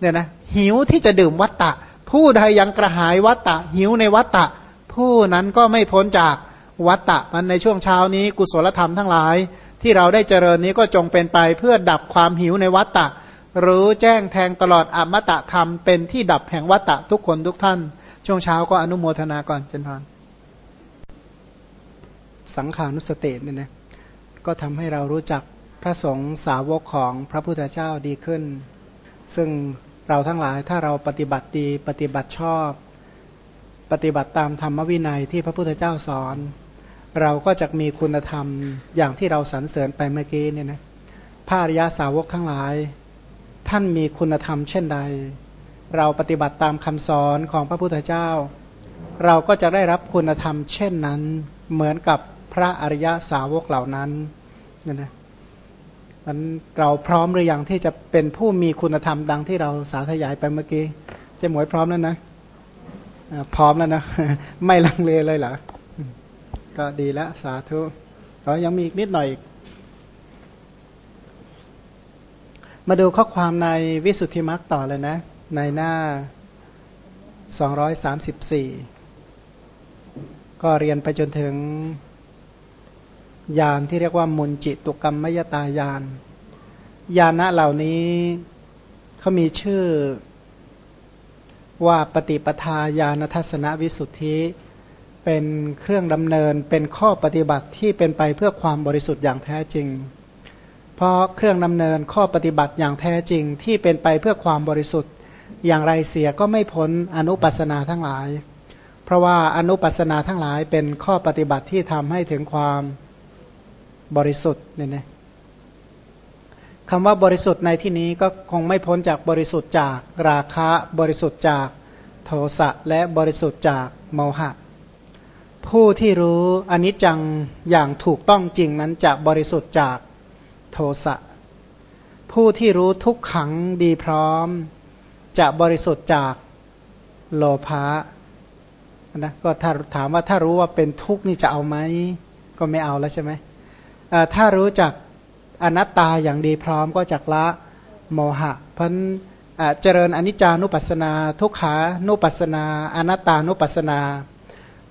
เนี่ยนะหิวที่จะดื่มวัตตะ ผู้ใดยังกระหายวัตตะ หิวในวัตตะ ผู้นั้นก็ไม่พ้นจากวัตตะมันในช่วงเช้านี้กุศลธรรมทั้งหลาย ที่เราได้เจริญนี้ก็จงเป็นไปเพื่อดับความหิวในวัตตะ รู้แจ้งแทงตลอดอมตะธรรมเป็นที่ดับแห่งวัตตะทุกคนทุกท่าน ช่วงเช้าก็อนุโมทนาก่อนเจนพานสังขานุสติเนี่ยนะก็ทำให้เรารู้จักพระสงฆ์สาวกของพระพุทธเจ้าดีขึ้น ซึ่ง เราทั้งหลายถ้าเราปฏิบัติดี ปฏิบัติชอบ ปฏิบัติตามธรรมวินัยที่พระพุทธเจ้าสอน เราก็จะมีคุณธรรมอย่างที่เราสรรเสริญไปเมื่อกี้เนี่ยนะพระอริยาสาวกทั้งหลาย ท่านมีคุณธรรมเช่นใด เราปฏิบัติตามคำสอนของพระพุทธเจ้า เราก็จะได้รับคุณธรรมเช่นนั้น เหมือนกับพระอริยสาวกเหล่านั้นนี่นะ มันเราพร้อมหรือยังที่จะเป็นผู้มีคุณธรรมดังที่เราสาธยายไปเมื่อกี้เจะหมวยพร้อมแล้วนะพร้อมแล้วนะ ไม่ลังเลเลยเหรอ ก็ดีแล้วสาธุก็ยังมีอีกนิดหน่อย มาดูข้อความในวิสุทธิมรรคต่อเลยนะ ในหน้าสองร้อยสามสิบสี่ก็เรียนไปจนถึง ยานที่เรียกว่ามุนจิตุกรรมมยตายานยานะเหล่านี้เขามีชื่อว่าปฏิปทาญาณทัศนวิสุทธิ เป็นเครื่องดำเนินเป็นข้อปฏิบัติที่เป็นไปเพื่อความบริสุทธิ์อย่างแท้จริง เพราะเครื่องดำเนินข้อปฏิบัติอย่างแท้จริงที่เป็นไปเพื่อความบริสุทธิ์อย่างไรเสียก็ไม่พ้นอนุปัสนาทั้งหลาย เพราะว่าอนุปัสนาทั้งหลายเป็นข้อปฏิบัติที่ทำให้ถึงความ บริสุทธิ์เนี่ยนะคำว่าบริสุทธิ์ในที่นี้ก็คงไม่พ้นจากบริสุทธิ์จากราคะบริสุทธิ์จากโทสะและบริสุทธิ์จากโมหะ ผู้ที่รู้อนิจจังอย่างถูกต้องจริงนั้นจะบริสุทธิ์จากโทสะผู้ที่รู้ทุกขังดีพร้อม จะบริสุทธิ์จากโลภะนะก็ถ้าถามว่าถ้ารู้ว่าเป็นทุกข์นี่จะเอาไหม ก็ไม่เอาแล้วใช่ไหม ถ้ารู้จักอนัตตาอย่างดีพร้อมก็จักละโมหะ เพราะเจริญอนิจจานุปัสสนา ทุกขานุปัสสนา อนัตตานุปัสสนา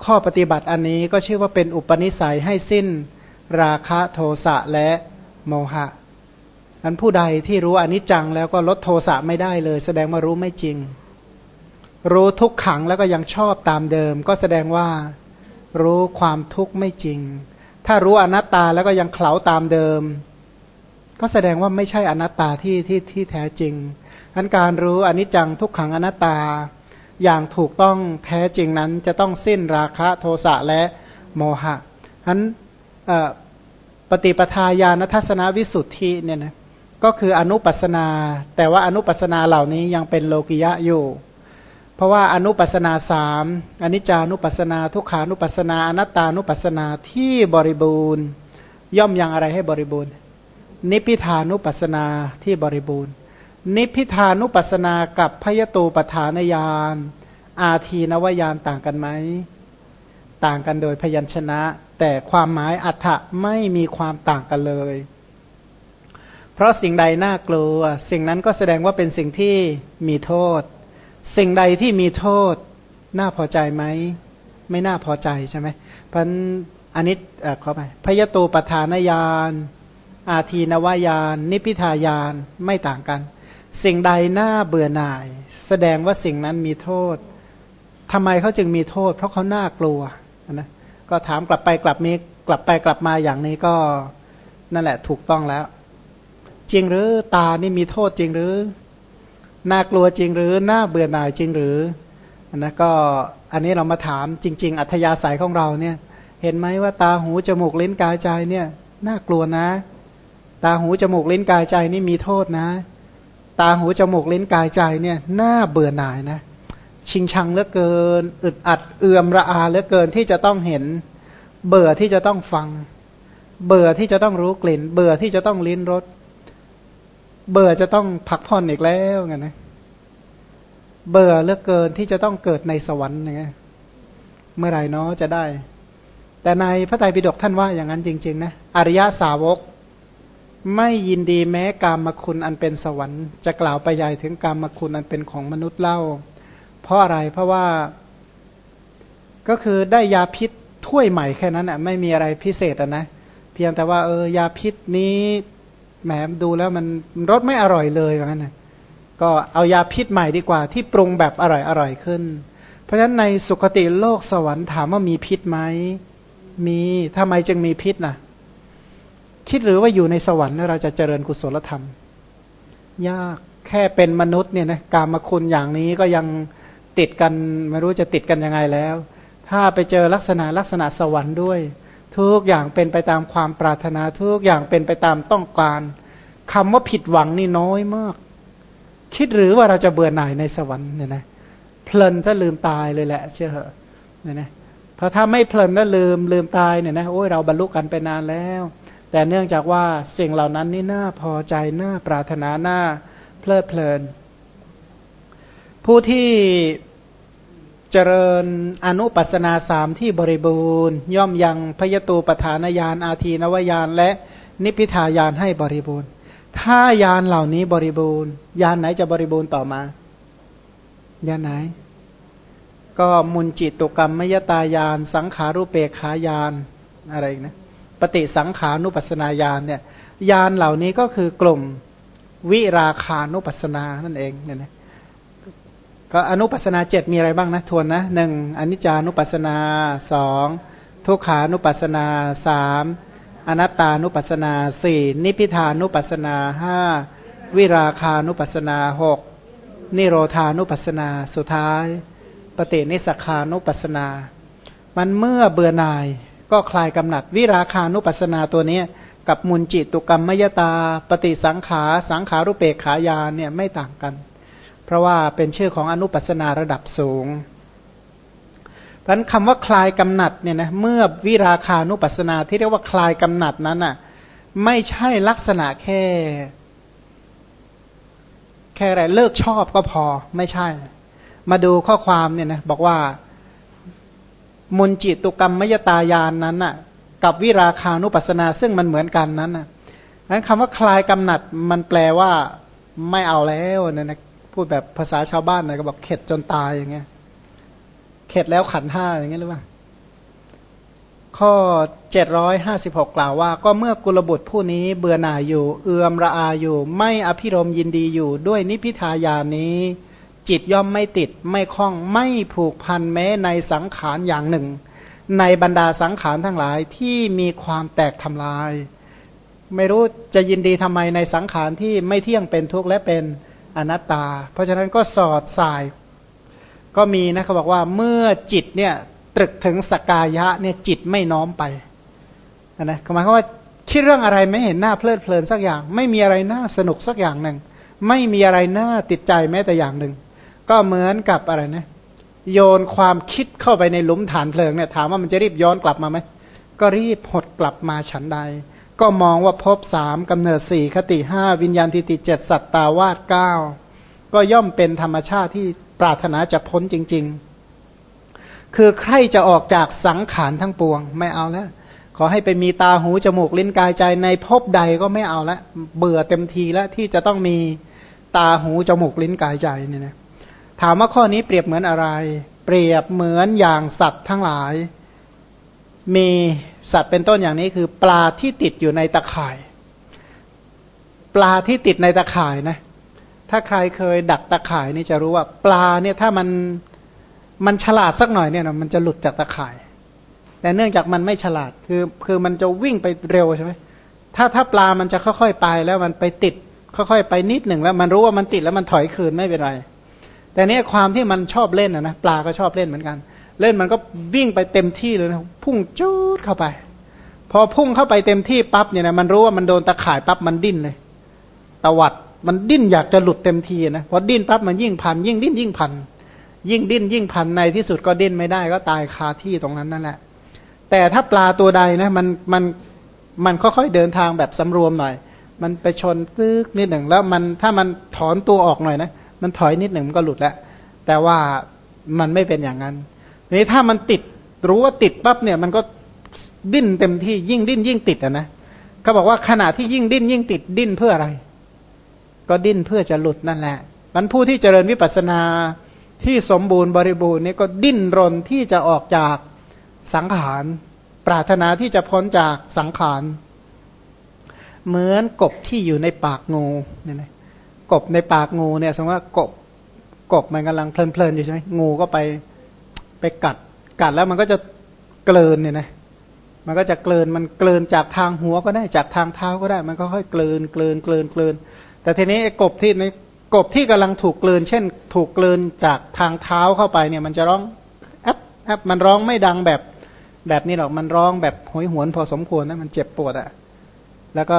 ข้อปฏิบัติอันนี้ก็ชื่อว่าเป็นอุปนิสัยให้สิ้นราคะโทสะและโมหะอันผู้ใดที่รู้อนิจจังแล้วก็ลดโทสะไม่ได้เลย แสดงว่ารู้ไม่จริง รู้ทุกขังแล้วก็ยังชอบตามเดิม ก็แสดงว่ารู้ความทุกข์ไม่จริง ถ้ารู้อนัตตาแล้วก็ยังเขลาตามเดิม ก็แสดงว่าไม่ใช่อนัตตาที่ที่ที่แท้จริงอันการรู้อนิจจังทุกขังอนัตตา อย่างถูกต้องแท้จริงนั้น จะต้องสิ้นราคะโทสะและโมหะฉะนั้นปฏิปทาญาณทัศนวิสุทธิเนี่ยนะก็คืออนุปัสนา แต่ว่าอนุปัสนาเหล่านี้ยังเป็นโลกิยะอยู่ เพราะว่าอนุปัสนาสามอนิจจานุปัสนา ทุกขานุปัสนาอนัตตานุปัสนาที่บริบูรณ์ ย่อมยังอะไรให้บริบูรณ์ นิพิทานุปัสนาที่บริบูรณ์ นิพิทานุปัสนากับพยตูปฐานญาณอาทีนวายานต่างกันไหม ต่างกันโดยพยัญชนะ แต่ความหมายอัฏฐะไม่มีความต่างกันเลย เพราะสิ่งใดน่ากลัว สิ่งนั้นก็แสดงว่าเป็นสิ่งที่มีโทษ สิ่งใดที่มีโทษน่าพอใจไหม ไม่น่าพอใจใช่ไหมพันอันนี้ขอไปพยตูปทานญาณอาทีนวายาน นิพิทายานไม่ต่างกัน สิ่งใดน่าเบื่อหน่าย แสดงว่าสิ่งนั้นมีโทษทำไมเขาจึงมีโทษ เพราะเขาน่ากลัวนะก็ถามกลับไปกลับมีกลับไปกลับมาอย่างนี้ก็นั่นแหละถูกต้องแล้ว จริงหรือตานี่มีโทษจริงหรือ น่ากลัวจริงหรือน่าเบื่อหน่ายจริงหรือนะก็อันนี้เรามาถามจริง ๆ อัธยาศัยของเราเนี่ย เห็นไหมว่าตาหูจมูกลิ้นกายใจเนี่ย น่ากลัวนะ ตาหูจมูกลิ้นกายใจนี่มีโทษนะ ตาหูจมูกลิ้นกายใจเนี่ยน่าเบื่อหน่ายนะ ชิงชังเหลือเกิน อึดอัดเอื่อมระอาเหลือเกินที่จะต้องเห็น เบื่อที่จะต้องฟัง เบื่อที่จะต้องรู้กลิ่น เบื่อที่จะต้องลิ้นรส เบื่อจะต้องพักผ่อนอีกแล้วไงนะเบื่อเลือเกินที่จะต้องเกิดในสวรรค์ไงเมื่อไหร่เนาะจะได้ แต่ในพระไตรปิฎกท่านว่าอย่างนั้นจริง ๆ นะอริยสาวก ไม่ยินดีแม้กามคุณอันเป็นสวรรค์จะกล่าวไปใหญ่ถึงกามคุณอันเป็นของมนุษย์เล่า เพราะอะไรเพราะว่า ก็คือได้ยาพิษถ้วยใหม่แค่นั้นอะ ไม่มีอะไรพิเศษอะนะเพียงแต่ว่าเออยาพิษนี้ แหมดูแล้วมันรสไม่อร่อยเลยอย่างนั้นนะก็เอายาพิษใหม่ดีกว่า ที่ปรุงแบบอร่อยอร่อยขึ้น เพราะฉะนั้นในสุคติโลกสวรรค์ถามว่ามีพิษไหมมีทำไมจึงมีพิษน่ะ คิดหรือว่าอยู่ในสวรรค์เราจะเจริญกุศลธรรม ยากแค่เป็นมนุษย์เนี่ยนะกามคุณอย่างนี้ก็ยังติดกันไม่รู้จะติดกันยังไงแล้ว ถ้าไปเจอลักษณะลักษณะสวรรค์ด้วย ทุกอย่างเป็นไปตามความปรารถนาทุกอย่างเป็นไปตามต้องการคำว่าผิดหวังนี่น้อยมาก คิดหรือว่าเราจะเบื่อหน่ายในสวรรค์เนี่ยนะเพลินจะลืมตายเลยแหละ เชื่อเหรอเนี่ยนะเพราะถ้าไม่เพลินแล้วลืมลืมตายเนี่ยนะโอ้ยเราบรรลุกันไปนานแล้ว แต่เนื่องจากว่าสิ่งเหล่านั้นนี่น่าพอใจน่าปรารถนาน่าเพลิดเพลิน ผู้ที่ เจริญอนุปัสนาสามที่บริบูรณ์ ย่อมยังพยตูปฐานญาณอาทีนวญาณและนิพิทายานให้บริบูรณ์ ถ้ายานเหล่านี้บริบูรณ์ยานไหนจะบริบูรณ์ต่อมายานไหน ก็มุนจิตตุกรรมมยตายาน สังขารูปเปกขายานอะไรนะปฏิสังขานุปัสนาญาณเนี่ยยานเหล่านี้ก็คือกลุ่มวิราคานุปัสนานั่นเองเนี่ยนะ ก็อนุปัสนาเจ็ดมีอะไรบ้างนะทวนนะหนึ่งอนิจจานุปัสนาสองทุกขานุปัสนาสามอนัตตานุปัสนาสี่นิพิทานุปัสนาห้าวิราคานุปัสนาหกนิโรธานุปัสนาสุดท้าย ปฏินิสขานุปัสนา มันเมื่อเบื่อหน่ายก็คลายกำหนัด วิราคานุปัสนาตัวนี้ กับมุนจิตุกรรมมยตา ปฏิสังขาสังขารุเปกขายานเนี่ยไม่ต่างกัน เพราะว่าเป็นชื่อของอนุปัสนาระดับสูงเพราะคำว่าคลายกำหนัดเนี่ยนะเมื่อวิราคานุปัสนาที่เรียกว่าคลายกำหนัดนั้นอะ ไม่ใช่ลักษณะแค่ แค่อะไรเลิกชอบก็พอไม่ใช่ มาดูข้อความเนี่ยนะบอกว่ามุนจิตุกรรมมยตายานนั้นน่ะ กับวิราคานุปัสนา ซึ่งมันเหมือนกันนั้นน่ะนั้นคำว่าคลายกำหนัดมันแปลว่าไม่เอาแล้วเนี่ยนะ พูดแบบภาษาชาวบ้านนะก็บอกเข็ดจนตายอย่างเงี้ย เข็ดแล้วขันห้าอย่างเงี้ยหรือเปล่าข้อเจ็ดร้อยห้าสิบหกกล่าวว่า ก็เมื่อกุลบุตรผู้นี้เบื่อหน่ายอยู่ เอื่อมระอาอยู่ ไม่อภิรมยินดีอยู่ ด้วยนิพิทายานี้ จิตย่อมไม่ติด ไม่คล้องไม่ผูกพันแม้ในสังขารอย่างหนึ่ง ในบรรดาสังขารทั้งหลายที่มีความแตกทำลาย ไม่รู้จะยินดีทำไมในสังขารที่ไม่เที่ยงเป็นทุกข์และเป็น อนัตตา เพราะฉะนั้นก็สอดสาย ก็มีนะเขาบอกว่าเมื่อจิตเนี่ยตรึกถึงสกายะเนี่ยจิตไม่น้อมไปนะหมายความว่าคิดเรื่องอะไรไม่เห็นหน้าเพลิดเพลินสักอย่าง ไม่มีอะไรน่าสนุกสักอย่างหนึ่ง ไม่มีอะไรน่าติดใจแม้แต่อย่างหนึ่ง ก็เหมือนกับอะไรนะ โยนความคิดเข้าไปในหลุมฐานเพลิงเนี่ยถามว่ามันจะรีบย้อนกลับมาไหมก็รีบหดกลับมาฉันใด ก็มองว่าพบสามกำเนิดสี่คติห้าวิญญาณทิติเจ็ดสัตตาวาสเก้าก็ย่อมเป็นธรรมชาติที่ปรารถนาจะพ้นจริง ๆ คือใครจะออกจากสังขารทั้งปวง ไม่เอาแล้ว ขอให้ไปมีตาหูจมูกลิ้นกายใจในภพใดก็ไม่เอาแล้วเบื่อเต็มทีแล้วที่จะต้องมีตาหูจมูกลิ้นกายใจเนี่ยนะถามว่าข้อนี้เปรียบเหมือนอะไร เปรียบเหมือนอย่างสัตว์ทั้งหลาย มี สัตว์เป็นต้นอย่างนี้คือปลาที่ติดอยู่ในตะข่าย ปลาที่ติดในตะข่ายนะ ถ้าใครเคยดักตะข่ายนี่จะรู้ว่า ปลาเนี่ยถ้ามันมันฉลาดสักหน่อยเนี่ยมันจะหลุดจากตะข่าย แต่เนื่องจากมันไม่ฉลาดคือคือมันจะวิ่งไปเร็วใช่ไหมถ้าถ้าปลามันจะค่อยๆไปแล้วมันไปติด ค่อยๆไปนิดหนึ่งแล้ว มันรู้ว่ามันติดแล้วมันถอยคืนไม่เป็นไร แต่เนี้ยความที่มันชอบเล่นนะนะปลาก็ชอบเล่นเหมือนกัน เล่นมันก็วิ่งไปเต็มที่เลยนะพุ่งจูดเข้าไป พอพุ่งเข้าไปเต็มที่ปั๊บเนี่ยนะมันรู้ว่ามันโดนตะข่ายปั๊บมันดิ้นเลย ตวัดมันดิ้นอยากจะหลุดเต็มทีนะพอดิ้นปั๊บมันยิ่งพัน ยิ่งดิ้นยิ่งพัน ยิ่งดิ้นยิ่งพันในที่สุดก็ดิ้นไม่ได้ก็ตายคาที่ตรงนั้นนั่นแหละ แต่ถ้าปลาตัวใดนะมันมันมันค่อยๆเดินทางแบบสำรวมหน่อย มันไปชนตึกนิดหนึ่งแล้วมันถ้ามันถอนตัวออกหน่อยนะมันถอยนิดหนึ่งมันก็หลุดแล้วแต่ว่ามันไม่เป็นอย่างนั้น นี้ถ้ามันติดรู้ว่าติดปั๊บเนี่ย มันก็ดิ้นเต็มที่ยิ่งดิ้นยิ่งติดอะนะเขาบอกว่าขณะที่ยิ่งดิ้นยิ่งติดดิ้นเพื่ออะไร ก็ดิ้นเพื่อจะหลุดนั่นแหละมันผู้ที่เจริญวิปัสสนาที่สมบูรณ์บริบูรณ์นี่ก็ดิ้นรนที่จะออกจากสังขาร ปรารถนาที่จะพ้นจากสังขาร เหมือนกบที่อยู่ในปากงูเนี่ยนะกบในปากงูเนี่ยสมมติว่ากบกบมันกำลังเพลินๆอยู่ใช่ไหมงูก็ไป ไปกัดกัดแล้วมันก็จะเกลืนเนี่ยนะมันก็จะเกลืนมันเกลืนจากทางหัวก็ได้จากทางเท้าก็ได้ มันก็ค่อยเกลืนเกลืนเกลืนเกลืนแต่ทีนี้ไอ้กบที่ในกบที่กำลังถูกเกลืนเช่น ถูกเกลืนจากทางเท้าเข้าไปเนี่ย มันจะร้องแอปแอปมันร้องไม่ดังแบบแบบนี้หรอกมันร้องแบบหอยหวนพอสมควรนะมันเจ็บปวดอะ่ะแล้วก็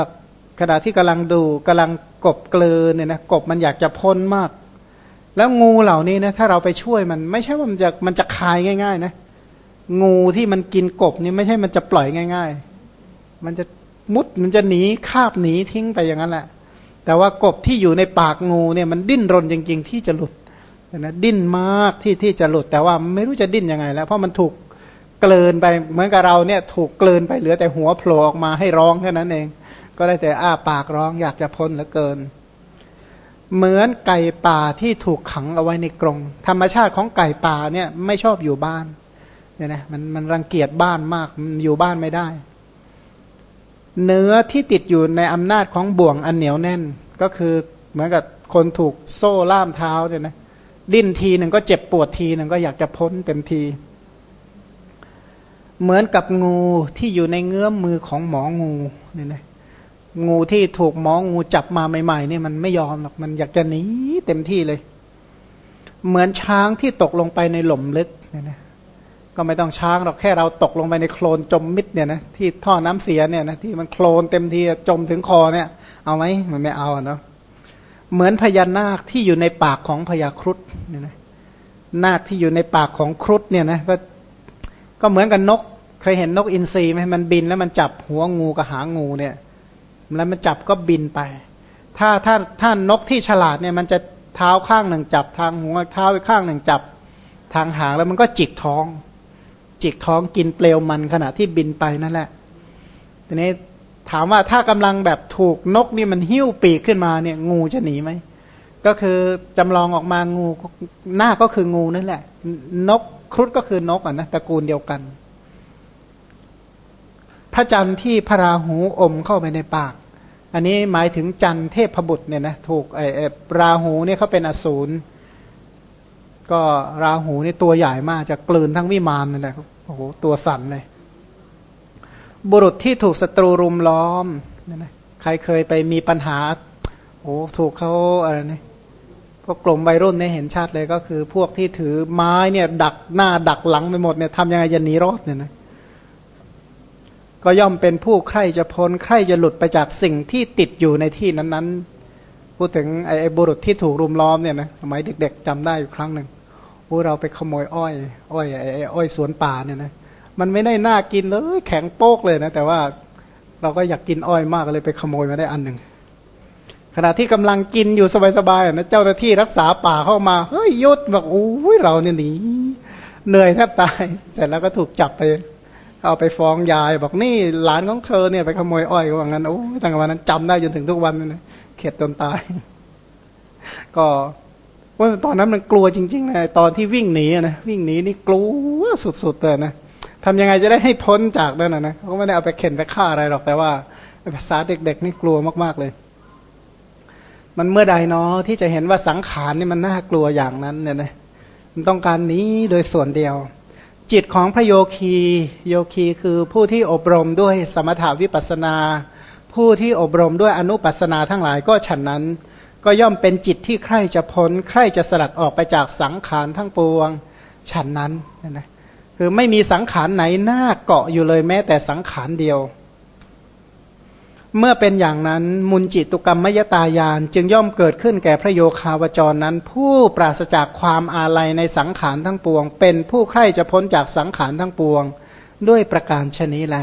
ขณะที่กำลังดูกำลังกบเกลืนเนี่ยนะกบมันอยากจะพ้นมาก แล้วงูเหล่านี้นะถ้าเราไปช่วยมันไม่ใช่ว่ามันจะมันจะคายง่าย ๆ นะ งูที่มันกินกบนี่ไม่ใช่มันจะปล่อยง่าย ๆ มันจะมุดมันจะหนีคาบหนีทิ้งไปอย่างนั้นแหละ แต่ว่ากบที่อยู่ในปากงูเนี่ยมันดิ้นรนจริง ๆ ที่จะหลุดนะดิ้นมากที่ที่จะหลุดแต่ว่าไม่รู้จะดิ้นยังไง แล้วเพราะมันถูกเกลืนไปเหมือนกับเราเนี่ยถูกเกลืนไปเหลือแต่หัวโผล่ออกมาให้ร้องแค่นั้นเอง ก็ได้แต่อ้าปากร้องอยากจะพ้นเหลือเกิน เหมือนไก่ป่าที่ถูกขังเอาไว้ในกรงธรรมชาติของไก่ป่าเนี่ยไม่ชอบอยู่บ้านเนี่ยนะมันมันรังเกียจบ้านมากมันอยู่บ้านไม่ได้ เนื้อที่ติดอยู่ในอำนาจของบ่วงอันเหนียวแน่น ก็คือเหมือนกับคนถูกโซ่ล่ามเท้าเนี่ยนะดิ้นทีหนึ่งก็เจ็บปวดทีหนึ่งก็อยากจะพ้นเต็มที เหมือนกับงูที่อยู่ในเงื้อมมือของหมองูเนี่ยนะ งูที่ถูกหมองูจับมาใหม่ๆเนี่ยมันไม่ยอมหรอกมันอยากจะหนีเต็มที่เลย เหมือนช้างที่ตกลงไปในหล่มลึกเนี่ยนะก็ไม่ต้องช้างหรอกแค่เราตกลงไปในโคลนจมมิดเนี่ยนะที่ท่อน้ำเสียเนี่ยนะที่มันโคลนเต็มทีจมถึงคอเนี่ย เอาไหมมันไม่เอาเนาะเหมือนพญานาคที่อยู่ในปากของพญาครุฑเนี่ยนะนาคที่อยู่ในปากของครุฑเนี่ยนะก็ก็เหมือนกับนกเคยเห็นนกอินทรีไหมมันบินแล้วมันจับหัวงูกับหางงูเนี่ย แล้วมันจับก็บินไป ถ้าถ้าถ้านกที่ฉลาดเนี่ย มันจะเท้าข้างหนึ่งจับทางหัวเท้าอีกข้างหนึ่งจับทางหางแล้วมันก็จิกท้อง จิกท้องกินเปลวมันขณะที่บินไปนั่นแหละทีนี้ถามว่าถ้ากำลังแบบถูกนกนี่มันหิ้วปีกขึ้นมาเนี่ย งูจะหนีไหมก็คือจำลองออกมางูหน้าก็คืองูนั่นแหละ นกครุฑก็คือนกอะนะตระกูลเดียวกัน ระจันทร์ที่พระราหูอมเข้าไปในปาก อันนี้หมายถึงจันเทพบุตรเนี่ยนะถูกไอ้ราหูเนี่ยเขาเป็นอสูรก็ราหูนี่ตัวใหญ่มากจะกลืนทั้งวิมานนั่นแหละโอ้โหตัวสั่นเลย บุรุษที่ถูกศัตรูรุมล้อมนั่นนะใครเคยไปมีปัญหาโอ้ถูกเขาอะไรนี่พวกกลุ่มวัยรุ่นเนี่ยเห็นชัดเลยก็คือ พวกที่ถือไม้เนี่ย ดักหน้าดักหลังไปหมดเนี่ยทำยังไงจะหนีรอดเนี่ยนะ ก็ย่อมเป็นผู้ใครจะพ้นใครจะหลุดไปจากสิ่งที่ติดอยู่ในที่นั้นๆ พูดถึงไอ้บุรุษที่ถูกรุมล้อมเนี่ยนะสมัยเด็ก ๆจำได้อยู่ครั้งหนึ่งโอ้เราไปขโมยอ้อย อ้อยไอ้อ้อยสวนป่าเนี่ยนะมันไม่ได้น่ากินเลย แข็งโป๊กเลยนะแต่ว่าเราก็อยากกินอ้อยมากเลยไปขโมยมาได้อันหนึ่งขณะที่กำลังกินอยู่สบายๆนะเจ้าหน้าที่รักษาป่าเข้ามาเฮ้ยยศบอกโอ้ยเราเนี่ยหนีเหนื่อยแทบตาย เสร็จแล้วก็ถูกจับไป เอาไปฟ้องยายบอกนี่หลานของเธอเนี่ยไปขโมยอ้อยว่างั้นโอ้ตั้งแต่วันนั้นจำได้จนถึงทุกวันเลยนะเข็ดจนตาย ก็ว่าตอนนั้นมันกลัวจริงๆนะตอนที่วิ่งหนีนะวิ่งหนีนี่กลัวสุดๆเลยนะทำยังไงจะได้ให้พ้นจากนั่นนะนะเขาไม่ได้เอาไปเข็นไปฆ่าอะไรหรอกแต่ว่าภาษาเด็กๆนี่กลัวมากๆเลย มันเมื่อใดเนาะที่จะเห็นว่าสังขารนี่มันน่ากลัวอย่างนั้นเนี่ยนะมันต้องการนี้โดยส่วนเดียว จิตของพระโยคีโยคีคือผู้ที่อบรมด้วยสมถาวิปัสนา ผู้ที่อบรมด้วยอนุปัสนาทั้งหลายก็ฉันนั้น ก็ย่อมเป็นจิตที่ใคร่จะพ้นใคร่จะสลัดออกไปจากสังขารทั้งปวงฉันนั้นนะคือไม่มีสังขารไหนหน้าเกาะอยู่เลยแม้แต่สังขารเดียว เมื่อเป็นอย่างนั้นมุนจิตุกรรมมยตายานจึงย่อมเกิดขึ้นแก่พระโยคาวจรนั้น ผู้ปราศจากความอาลัยในสังขารทั้งปวง เป็นผู้ใคร่จะพ้นจากสังขารทั้งปวง ด้วยประการชนีแล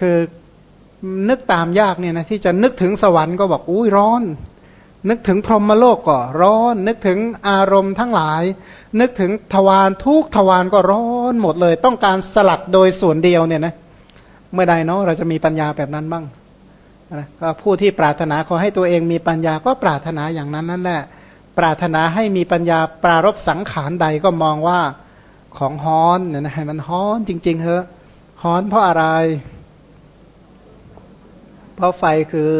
คือนึกตามยากเนี่ยนะที่จะนึกถึงสวรรค์ก็บอกอุ้ยร้อน นึกถึงพรหมโลกก็ร้อน นึกถึงอารมณ์ทั้งหลาย นึกถึงทวารทุกทวารก็ร้อนหมดเลย ต้องการสลัดโดยส่วนเดียวเนี่ยนะเเมื่อใดเนาะเราจะมีปัญญาแบบนั้นบ้างนะก็ผู้ที่ปรารถนาขอให้ตัวเองมีปัญญาก็ปรารถนาอย่างนั้นนั่นแหละ ปรารถนาให้มีปัญญาปรารบสังขารใดก็มองว่าของฮ้อนเนี่ยนะมันฮ้อนจริง ๆเถอะฮ้อนเพราะอะไร เพราะไฟคือ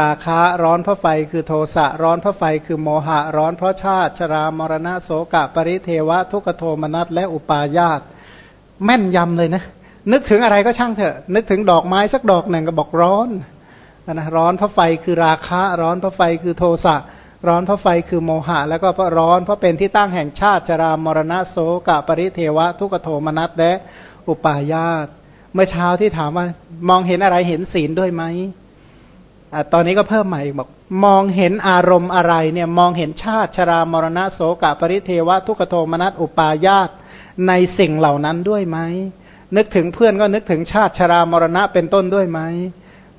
ราคะร้อนเพราะไฟคือโทสะร้อนเพราะไฟคือโมหะ ร้อนเพราะชาติชรามรณะโสกะ ปริเทวะ ทุกโทมนัสและอุปาญาตแม่นยำเลยนะ นึกถึงอะไรก็ช่างเถอะ นึกถึงดอกไม้สักดอกหนึ่งก็บอกร้อนนะร้อนเพราะไฟคือราคะร้อนเพราะไฟคือโทสะร้อนเพราะไฟคือโมหะ แล้วก็เพราะร้อนเพราะเป็นที่ตั้งแห่งชาติชรามรณะโสกะปริเทวะ ทุกโทมนัสและอุปาญาตเมื่อเช้าที่ถามว่ามองเห็นอะไรเห็นศีลด้วยไหมอตอนนี้ก็เพิ่มใหม่บอกมองเห็นอารมณ์อะไรเนี่ยมองเห็นชาติชรามรณะโสกะปริเทวะ ทุกโทมนัสอุปาญาตในสิ่งเหล่านั้นด้วยไหม นึกถึงเพื่อนก็นึกถึงชาติชรามรณะเป็นต้นด้วยไหม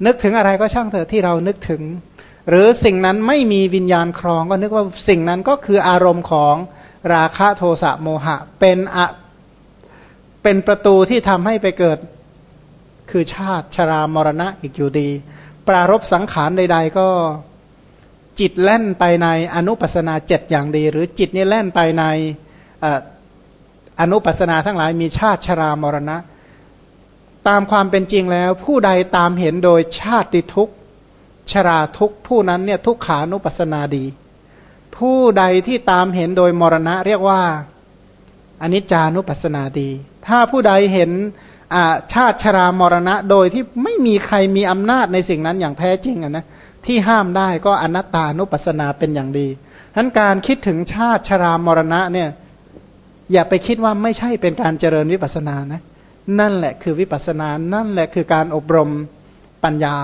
นึกถึงอะไรก็ช่างเถอะที่เรานึกถึง หรือสิ่งนั้นไม่มีวิญญาณครองก็นึกว่าสิ่งนั้นก็คืออารมณ์ของราคะโทสะโมหะ เป็นอะเป็นประตูที่ทำให้ไปเกิดคือชาติชรามรณะอีกอยู่ดี ปรารบสังขารใด ๆ ก็จิตแล่นไปในอนุปัสนาเจ็ดอย่างดี หรือจิตนี่แล่นไปใน อนุปัสนาทั้งหลายมีชาติชรามรณะ ตามความเป็นจริงแล้ว ผู้ใดตามเห็นโดยชาติทุกชราทุกผู้นั้นเนี่ยทุกขานุปัสนาดี ผู้ใดที่ตามเห็นโดยมรณะ เรียกว่าอนิจจานุปัสนาดี ถ้าผู้ใดเห็นชาติชรามรณะ โดยที่ไม่มีใครมีอำนาจในสิ่งนั้นอย่างแท้จริงนะที่ห้ามได้ก็อนัตตานุปัสนาเป็นอย่างดีทั้นการคิดถึงชาติชรามรณะเนี่ย อย่าไปคิดว่าไม่ใช่เป็นการเจริญวิปัสสนานะ นั่นแหละคือวิปัสสนา นั่นแหละคือการอบรมปัญญา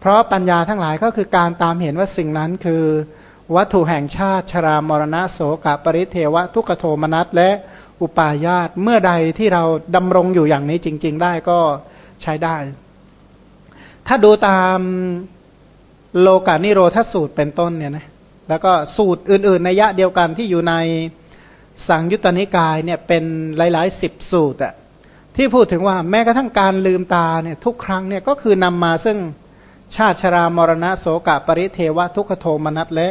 เพราะปัญญาทั้งหลายก็คือการตามเห็นว่าสิ่งนั้นคือ วัตถุแห่งชาติชรามรณะโสกปริเทวะ ทุกโทมนัสและอุปาญาตเมื่อใดที่เราดำรงอยู่อย่างนี้จริง ๆ ได้ก็ใช้ได้ ถ้าดูตามโลกานิโรธสูตรเป็นต้นเนี่ยนะแล้วก็สูตรอื่น ๆ ในยะเดียวกันที่อยู่ใน สังยุตตนิกายเนี่ยเป็นหลายๆสิบสูตรอะที่พูดถึงว่าแม้กระทั่งการลืมตาเนี่ยทุกครั้งเนี่ยก็คือนำมาซึ่งชาติชรามรณะโสกะปริเทวะทุกขโทมนัสและ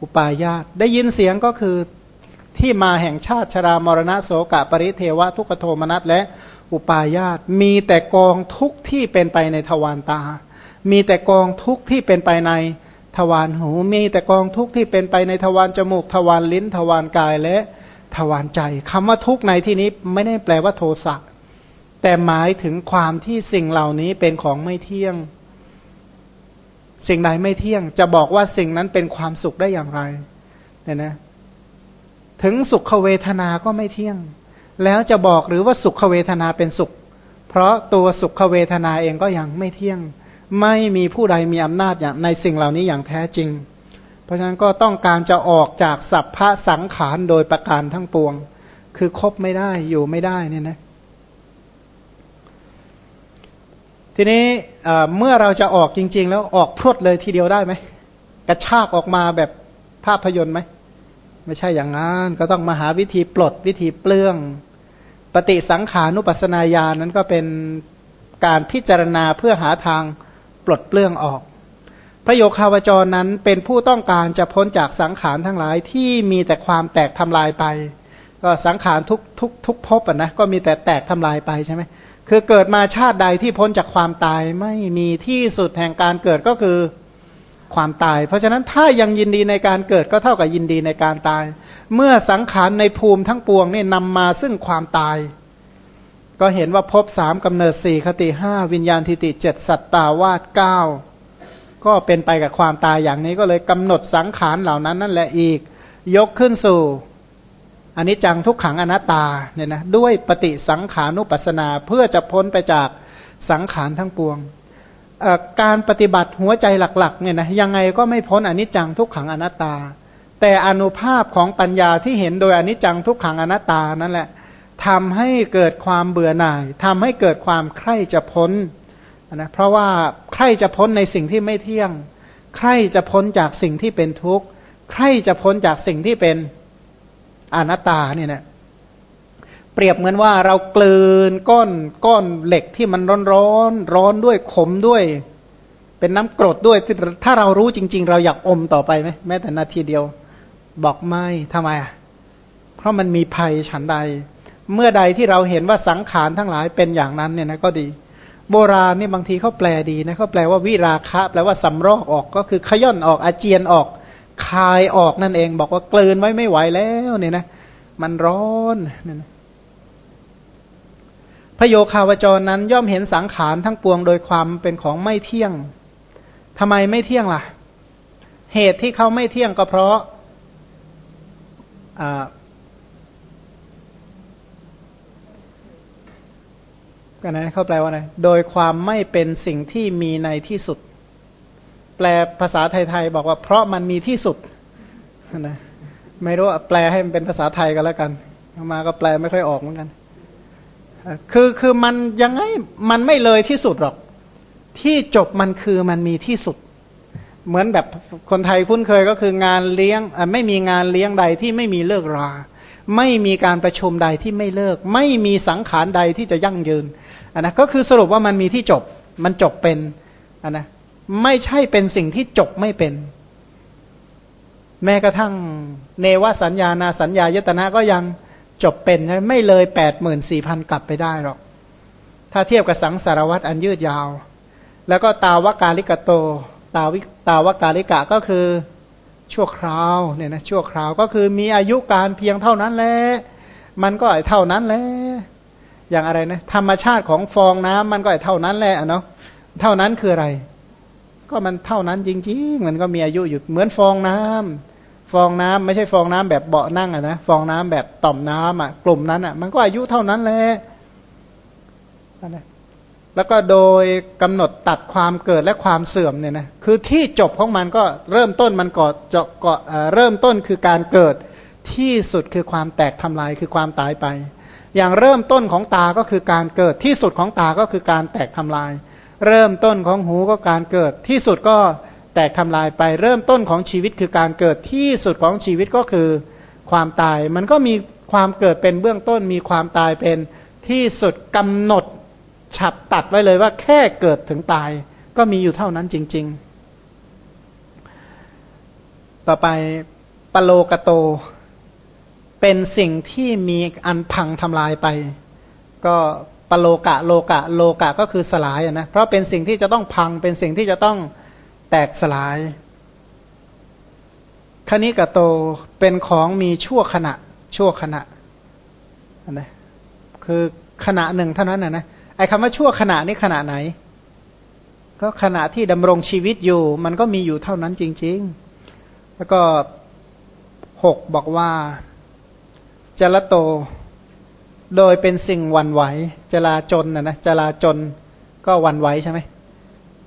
อุปาญาตได้ยินเสียงก็คือที่มาแห่งชาติชรามรณะโสกะปริเทวะทุกขโทมนัสและอุปาญาตมีแต่กองทุกที่เป็นไปในทวารตา มีแต่กองทุกที่เป็นไปในทวารหู มีแต่กองทุกที่เป็นไปในทวารจมูกทวารลิ้นทวารกายและ ทวารใจคำว่าทุกข์ในที่นี้ไม่ได้แปลว่าโทสะแต่หมายถึงความที่สิ่งเหล่านี้เป็นของไม่เที่ยง สิ่งใดไม่เที่ยง จะบอกว่าสิ่งนั้นเป็นความสุขได้อย่างไรเนี่ยนะ ถึงสุขเวทนาก็ไม่เที่ยง แล้วจะบอกหรือว่าสุขเวทนาเป็นสุข เพราะตัวสุขเวทนาเองก็ยังไม่เที่ยง ไม่มีผู้ใดมีอำนาจอย่างในสิ่งเหล่านี้อย่างแท้จริง เพราะฉะนั้นก็ต้องการจะออกจากสัพพะสังขารโดยประการทั้งปวง คือคบไม่ได้อยู่ไม่ได้เนี่ยนะ ทีนี้เมื่อเราจะออกจริง ๆ แล้วออกพรวดเลยทีเดียวได้ไหมกระชากออกมาแบบภาพยนตร์ไหมไม่ใช่อย่างนั้นก็ต้องมาหาวิธีปลดวิธีเปลื้อง ปฏิสังขานุปัสนาญาณนั้นก็เป็นการพิจารณาเพื่อหาทางปลดเปลื้องออก ระโยคาวจรนั้นเป็นผู้ต้องการจะพ้นจากสังขารทั้งหลายที่มีแต่ความแตกทำลายไป ก็สังขารทุกทุกทุกภพอะนะก็มีแต่แตกทำลายไปใช่ไหมคือเกิดมาชาติใดที่พ้นจากความตายไม่มีที่สุดแห่งการเกิดก็คือความตาย เพราะฉะนั้นถ้ายังยินดีในการเกิดก็เท่ากับยินดีในการตาย เมื่อสังขารในภูมิทั้งปวงนี่นำมาซึ่งความตาย ก็เห็นว่าพบสามกำเนิดสี่คติห้าวิญญาณทิติเจ็ดสัตตาวาสเก้า ก็เป็นไปกับความตายอย่างนี้ก็เลยกำหนดสังขารเหล่านั้นนั่นแหละอีก ยกขึ้นสู่อันนี้จังทุกขังอนัตตาเนี่ยนะด้วยปฏิสังขานุปัสนาเพื่อจะพ้นไปจากสังขารทั้งปวง การปฏิบัติหัวใจหลักๆเนี่ยนะยังไงก็ไม่พ้นอนิจจังทุกขังอนัตตา แต่อนุภาพของปัญญาที่เห็นโดยอนิจจังทุกขังอนัตตานั่นแหละทำให้เกิดความเบื่อหน่ายทำให้เกิดความใคร่จะพ้น นะเพราะว่าใครจะพ้นในสิ่งที่ไม่เที่ยง ใครจะพ้นจากสิ่งที่เป็นทุกข์ ใครจะพ้นจากสิ่งที่เป็นอนัตตาเนี่ยนะเปรียบเหมือนว่าเรากลืนก้อนก้อนเหล็กที่มันร้อนร้อนร้อนด้วยขมด้วย เป็นน้ำกรดด้วย ถ้าเรารู้จริง ๆ เราอยากอมต่อไปไหมแม้แต่นาทีเดียว บอกไม่ทำไมอะเพราะมันมีภัยฉันใด เมื่อใดที่เราเห็นว่าสังขารทั้งหลายเป็นอย่างนั้นเนี่ยนะก็ดี โบราณนี่บางทีเขาแปลดีนะเขาแปลว่าวิราคะแปลว่าสำรอกออกก็คือขย่อนออกอาเจียนออกคายออกนั่นเอง บอกว่ากลืนไว้ไม่ไหวแล้วเนี่ยนะ มันร้อนเนี่ยนะพระโยคาวจรนั้นย่อมเห็นสังขารทั้งปวงโดยความเป็นของไม่เที่ยงทำไมไม่เที่ยงล่ะ เหตุที่เขาไม่เที่ยงก็เพราะ กันนะเขาแปลว่าไงโดยความไม่เป็นสิ่งที่มีในที่สุด แปลภาษาไทยๆบอกว่า เพราะมันมีที่สุดนะไม่รู้แปลให้มันเป็นภาษาไทยกันแล้วกันมาก็แปลไม่ค่อยออกเหมือนกันคือคือมันยังไงมันไม่เลยที่สุดหรอก ที่จบมันคือมันมีที่สุด เหมือนแบบคนไทยคุ้นเคยก็คืองานเลี้ยงไม่มีงานเลี้ยงใดที่ไม่มีเลิกรา ไม่มีการประชุมใดที่ไม่เลิก ไม่มีสังขารใดที่จะยั่งยืน อันนะก็คือสรุปว่ามันมีที่จบ มันจบเป็นอันนะไม่ใช่เป็นสิ่งที่จบไม่เป็น แม้กระทั่งเนวสัญญานาสัญญายตนะก็ยังจบเป็นใช่ไม่เลยแปดหมื่นสี่พันกลับไปได้หรอก ถ้าเทียบกับสังสารวัตรอันยืดยาว แล้วก็ตาวกาลิกโต ตาวิตาวกาลิกะก็คือชั่วคราวเนี่ยนะชั่วคราวก็คือมีอายุการเพียงเท่านั้นแหละมันก็เท่านั้นแหละ อย่างอะไรนะธรรมชาติของฟองน้ำมันก็เท่านั้นแหละเนาะเท่านั้นคืออะไร ก็มันเท่านั้นจริงๆมันก็มีอายุอยู่เหมือนฟองน้ำฟองน้ำไม่ใช่ฟองน้ำแบบเบาะนั่งอะนะฟองน้ำแบบต่อมน้ำอะ กลุ่มนั้นอะ มันก็อายุเท่านั้นแหละแล้วก็โดยกำหนดตัดความเกิดและความเสื่อมเนี่ยนะคือที่จบของมันก็เริ่มต้นมันก่อเจาะเกาะเริ่มต้นคือการเกิดที่สุดคือความแตกทำลายคือความตายไป อย่างเริ่มต้นของตาก็คือการเกิดที่สุดของตาก็คือการแตกทำลาย เริ่มต้นของหูก็การเกิดที่สุดก็แตกทำลายไป เริ่มต้นของชีวิตคือการเกิดที่สุดของชีวิตก็คือความตาย มันก็มีความเกิดเป็นเบื้องต้น มีความตายเป็นที่สุดกำหนดฉับตัดไว้เลยว่าแค่เกิดถึงตาย ก็มีอยู่เท่านั้นจริง ๆ ต่อไปปโลกโต เป็นสิ่งที่มีอันพังทำลายไป ก็ปโลกะโลกะโลกะก็คือสลายนะเพราะเป็นสิ่งที่จะต้องพังเป็นสิ่งที่จะต้องแตกสลายคณิกะโตเป็นของมีชั่วขณะ ชั่วขณะนะคือขณะหนึ่งเท่านั้นนะนะไอ้คำว่าชั่วขณะนี่ขณะไหน ก็ขณะที่ดำรงชีวิตอยู่ มันก็มีอยู่เท่านั้นจริง ๆ แล้วก็หกบอกว่า จลโต โดยเป็นสิ่งวันไหวจลาจนนะนะจลาจนก็วันไหวใช่ไหม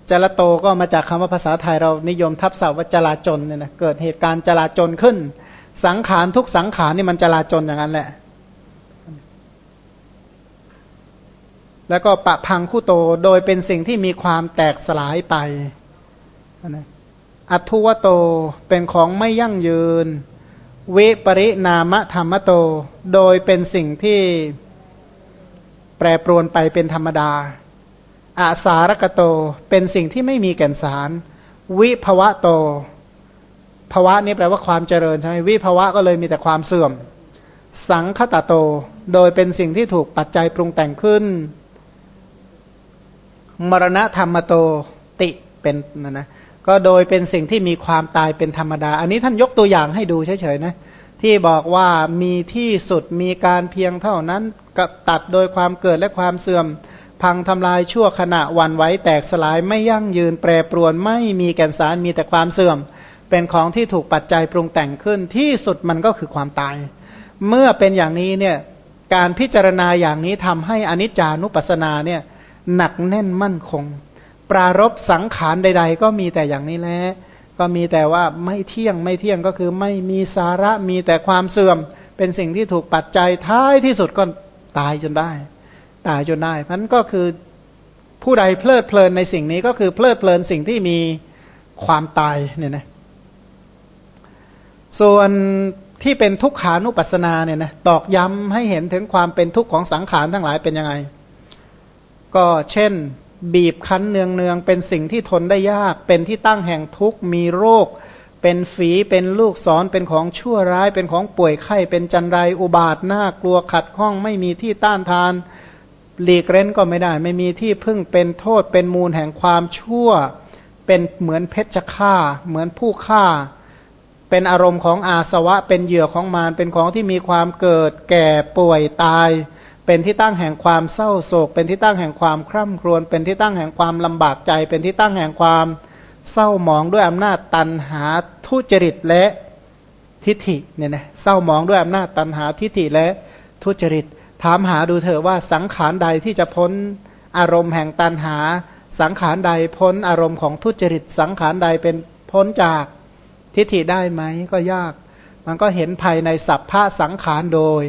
จลโตก็มาจากคำว่าภาษาไทยเรานิยมทับศัพท์ว่าจลาจนเนี่ยนะเกิดเหตุการณ์จลาจนขึ้น สังขารทุกสังขารนี่มันจลาจนอย่างนั้นแหละ แล้วก็ปะพังคู่โตโดยเป็นสิ่งที่มีความแตกสลายไปนะอัทุวโตเป็นของไม่ยั่งยืน วิปริณามธรรมโต โดยเป็นสิ่งที่แปรปรวนไปเป็นธรรมดาอาสารกโต เป็นสิ่งที่ไม่มีแก่นสาร วิภวะโต ภวะนี้แปลว่าความเจริญใช่ไหมวิภวะก็เลยมีแต่ความเสื่อม สังคตโต โดยเป็นสิ่งที่ถูกปัจจัยปรุงแต่งขึ้น มรณะธรรมโตติเป็นนะนะ ก็โดยเป็นสิ่งที่มีความตายเป็นธรรมดา อันนี้ท่านยกตัวอย่างให้ดูเฉยๆนะที่บอกว่ามีที่สุดมีการเพียงเท่านั้นกับตัดโดยความเกิดและความเสื่อม พังทำลายชั่วขณะวันไว้แตกสลายไม่ยั่งยืนแปรปรวนไม่มีแก่นสารมีแต่ความเสื่อม เป็นของที่ถูกปัจจัยปรุงแต่งขึ้นที่สุดมันก็คือความตาย เมื่อเป็นอย่างนี้เนี่ยการพิจารณาอย่างนี้ทำให้อนิจจานุปัสสนาเนี่ยหนักแน่นมั่นคง ปรารบสังขารใด ๆ ก็มีแต่อย่างนี้แหละก็มีแต่ว่าไม่เที่ยงไม่เที่ยงก็คือไม่มีสาระมีแต่ความเสื่อม เป็นสิ่งที่ถูกปัจจัยท้ายที่สุดก็ตายจนได้ ตายจนได้พันก็คือผู้ใดเพลิดเพลินในสิ่งนี้ก็คือเพลิดเพลินสิ่งที่มีความตายเนี่ยนะส่วนที่เป็นทุกขานุปัสสนาเนี่ยนะตอกย้ำให้เห็นถึงความเป็นทุกข์ของสังขารทั้งหลายเป็นยังไง ก็เช่น บีบคั้นเนืองเนืองเป็นสิ่งที่ทนได้ยาก เป็นที่ตั้งแห่งทุกข์มีโรค เป็นฝีเป็นลูกศรเป็นของชั่วร้ายเป็นของป่วยไข้เป็นจันไรอุบาทน่ากลัวขัดข้องไม่มีที่ต้านทาน หลีกเร้นก็ไม่ได้ ไม่มีที่พึ่งเป็นโทษเป็นมูลแห่งความชั่ว เป็นเหมือนเพชฌฆาเหมือนผู้ฆ่า เป็นอารมณ์ของอาสวะเป็นเหยื่อของมารเป็นของที่มีความเกิด แก่ป่วยตาย เป็นที่ตั้งแห่งความเศร้าโศก เป็นที่ตั้งแห่งความคร่ำครวญเป็นที่ตั้งแห่งความลำบากใจ เป็นที่ตั้งแห่งความเศร้าหมองด้วยอำนาจตันหาทุจริตและทิฏฐิเนี่ยนะเศร้าหมองด้วยอำนาจตันหาทิฏฐิและทุจริต ถามหาดูเถอะว่าสังขารใดที่จะพ้นอารมณ์แห่งตันหา สังขารใดพ้นอารมณ์ของทุจริต สังขารใดเป็นพ้นจากทิฏฐิได้ไหมก็ยาก มันก็เห็นภายในสัพพะสังขารโดย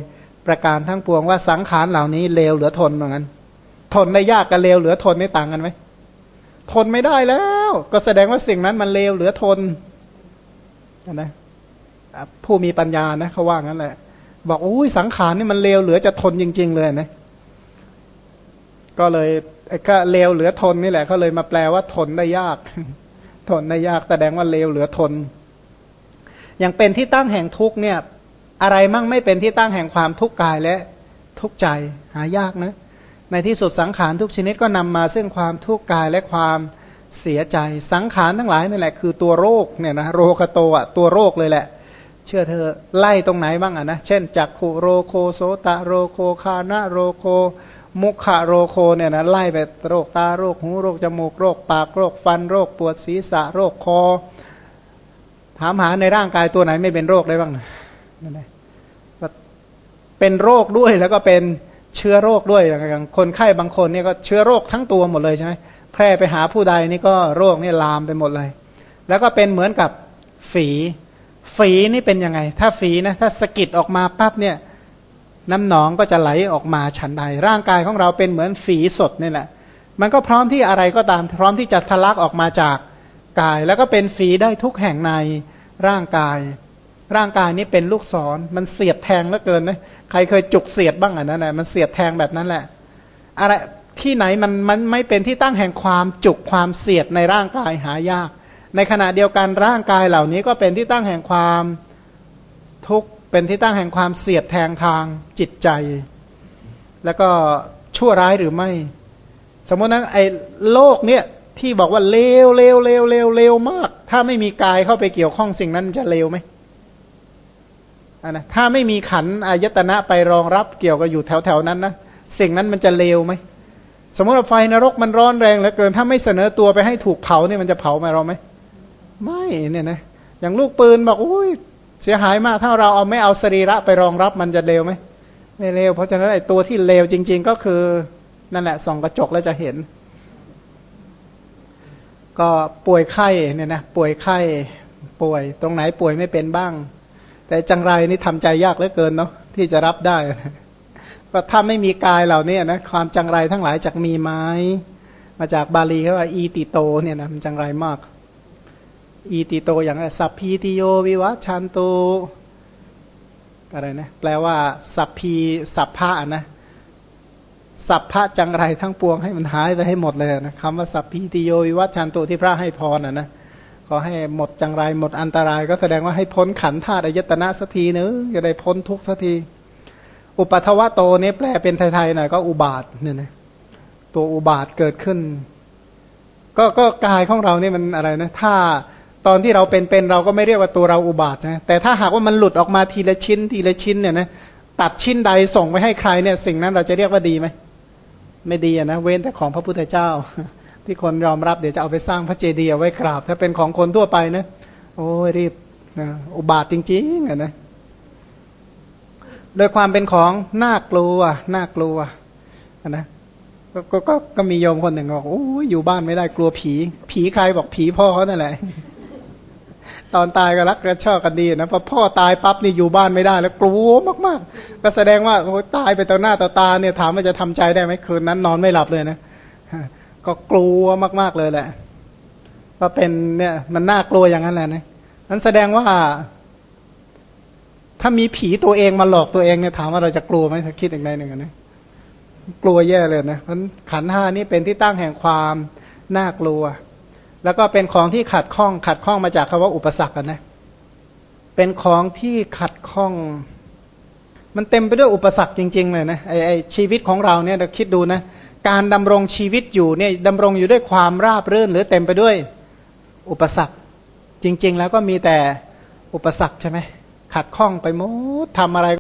ประการทั้งปวงว่าสังขารเหล่านี้เลวเหลือทนเหมือนกันทนได้ยากกับเลวเหลือทนนี่ต่างกันไหมทนไม่ได้แล้ว ก็แสดงว่าสิ่งนั้นมันเลวเหลือทนนะผู้มีปัญญานะเขาว่างั้นแหละ บอกอุ้ยสังขารนี่มันเลวเหลือจะทนจริง ๆ เลยนะ ก็เลยก็เลวเหลือทนนี่แหละเขาเลยมาแปลว่าทนได้ยาก ทนได้ยากแสดงว่าเลวเหลือทน อย่างเป็นที่ตั้งแห่งทุกเนี่ย อะไรมั่งไม่เป็นที่ตั้งแห่งความทุกข์กายและทุกข์ใจหายากนะ ในที่สุดสังขารทุกชนิดก็นำมาซึ่งความทุกข์กายและความเสียใจ สังขารทั้งหลายนี่แหละ คือตัวโรคเนี่ยนะโรคโตอะตัวโรคเลยแหละ เชื่อเธอไล่ตรงไหนบ้างอะนะเช่นจักขุโรโคโสตะโรโคคานะโรโคมุขะโรโคเนี่ยนะไล่ไปโรคตาโรคหูโรคจมูกโรคปากโรคฟันโรคปวดศีรษะโรคคอถามหาในร่างกายตัวไหนไม่เป็นโรคได้บ้างนะนั่นแหละ เป็นโรคด้วยแล้วก็เป็นเชื้อโรคด้วยอย่างคนไข้บางคนเนี่ยก็เชื้อโรคทั้งตัวหมดเลยใช่ไหมแพร่ไปหาผู้ใดนี่ก็โรคนี่ลามไปหมดเลย แล้วก็เป็นเหมือนกับฝี ฝีนี่เป็นยังไง ถ้าฝีนะถ้าสกิดออกมาปั๊บเนี่ย น้ำหนองก็จะไหลออกมาฉันใด ร่างกายของเราเป็นเหมือนฝีสดนี่แหละ มันก็พร้อมที่อะไรก็ตาม พร้อมที่จะทะลักออกมาจากกาย แล้วก็เป็นฝีได้ทุกแห่งในร่างกาย ร่างกายนี้เป็นลูกศร มันเสียบแทงเหลือเกินนะ ใครเคยจุกเสียดบ้างอะนั่นแหละมันเสียบแทงแบบนั้นแหละอะไรที่ไหนมันมันไม่เป็นที่ตั้งแห่งความจุกความเสียดในร่างกายหายาก ในขณะเดียวกันร่างกายเหล่านี้ก็เป็นที่ตั้งแห่งความทุกข์เป็นที่ตั้งแห่งความเสียดแทงทางจิตใจ แล้วก็ชั่วร้ายหรือไม่ สมมตินะไอ้โลกเนี่ยที่บอกว่าเลวเลวเลวเลวเลวมาก ถ้าไม่มีกายเข้าไปเกี่ยวข้องสิ่งนั้นจะเลวไหม นะถ้าไม่มีขันอายตนะไปรองรับเกี่ยวกับอยู่แถวแถวนั้นนะสิ่งนั้นมันจะเลวไหมสมมติว่าไฟนรกมันร้อนแรงเหลือเกิน ถ้าไม่เสนอตัวไปให้ถูกเผาเนี่ยมันจะเผาไหมเราไหมไม่เนี่ยนะอย่างลูกปืนบอกอุ้ยเสียหายมากถ้าเราเอาไม่เอาสรีระไปรองรับมันจะเลวไหมไม่เลวเพราะฉะนั้นไอ้ตัวที่เลวจริง ๆ ก็คือนั่นแหละส่องกระจกแล้วจะเห็น ก็ป่วยไข้เนี่ยนะป่วยไข้ ป่วยตรงไหนป่วยไม่เป็นบ้าง แต่จังไรนี่ทำใจยากเหลือเกินเนาะที่จะรับได้ก็ถ้าไม่มีกายเหล่านี้นะความจังไรทั้งหลายจะมีไหมมาจากบาลีเขาว่าอีติโตเนี่ยนะมันจังไรมาก อีติโตอย่างสัพพีติโยวิวัชชันตุ อะไรนะแปลว่า สัพพีสัพพะนะสัพพะจังไรทั้งปวงให้มันหายไปให้หมดเลยนะคำว่าสัพพีติโยวิวัชชันตุ ที่พระให้พรนะนะ อให้หมดจังไรหมดอันตราย ก็แสดงว่าให้พ้นขันธ์ธาตุอายตนะสักทีนึงจะได้พ้นทุกข์สักที อุปัทวะโตนี้แปลเป็นไทยๆหน่อยก็อุบาทเนี่ยนะตัวอุบาทเกิดขึ้น ก็ก็กายของเราเนี่ยมันอะไรนะ ถ้าตอนที่เราเป็นๆเราก็ไม่เรียกว่าตัวเราอุบาทนะแต่ถ้าหากว่ามันหลุดออกมาทีละชิ้น ทีละชิ้นเนี่ยนะตัดชิ้นใดส่งไปให้ใครเนี่ย สิ่งนั้นเราจะเรียกว่าดีไหมไม่ดีนะเว้นแต่ของพระพุทธเจ้า ที่คนยอมรับเดี๋ยวจะเอาไปสร้างพระเจดีย์ไว้กราบ ถ้าเป็นของคนทั่วไปนะโอ้ยรีบนะอุบาทจริงๆอะนะโดยความเป็นของน่ากลัวน่ากลัวนะก็ก็ก็มีโยมคนหนึ่งบอกโอ้ยอยู่บ้านไม่ได้กลัวผี ผีใครบอกผีพ่อเขานั่นแหละตอนตายก็รักกันชอบกันดีนะพอพ่อตายปั๊บนี่อยู่บ้านไม่ได้ แล้วกลัวมากๆ ก็แสดงว่าโอ้ตายไปต่อหน้าต่อตาเนี่ยถามว่าจะทำใจได้ไหมคืนนั้นนอนไม่หลับเลยนะ ก็กลัวมาก ๆเลยแหละก็เป็นเนี่ยมันน่ากลัวอย่างนั้นแหละนะนั้นแสดงว่า ถ้ามีผีตัวเองมาหลอกตัวเองเนี่ยถามว่าเราจะกลัวไหมถ้าคิดอย่างใดหนึ่งนะกลัวแย่เลยนะเพราะขันห้านี่เป็นที่ตั้งแห่งความน่ากลัว แล้วก็เป็นของที่ขัดข้อง ขัดข้องมาจากคำว่าอุปสรรคนะเป็นของที่ขัดข้อง มันเต็มไปด้วยอุปสรรคจริง ๆ เลยนะไอไอชีวิตของเราเนี่ยเราคิดดูนะ การดำรงชีวิตอยู่เนี่ยดำรงอยู่ด้วยความราบรื่น หรือเต็มไปด้วย อุปสรรค จริง ๆ แล้วก็มีแต่อุปสรรคใช่ไหมขัดข้องไปหมดทำอะไร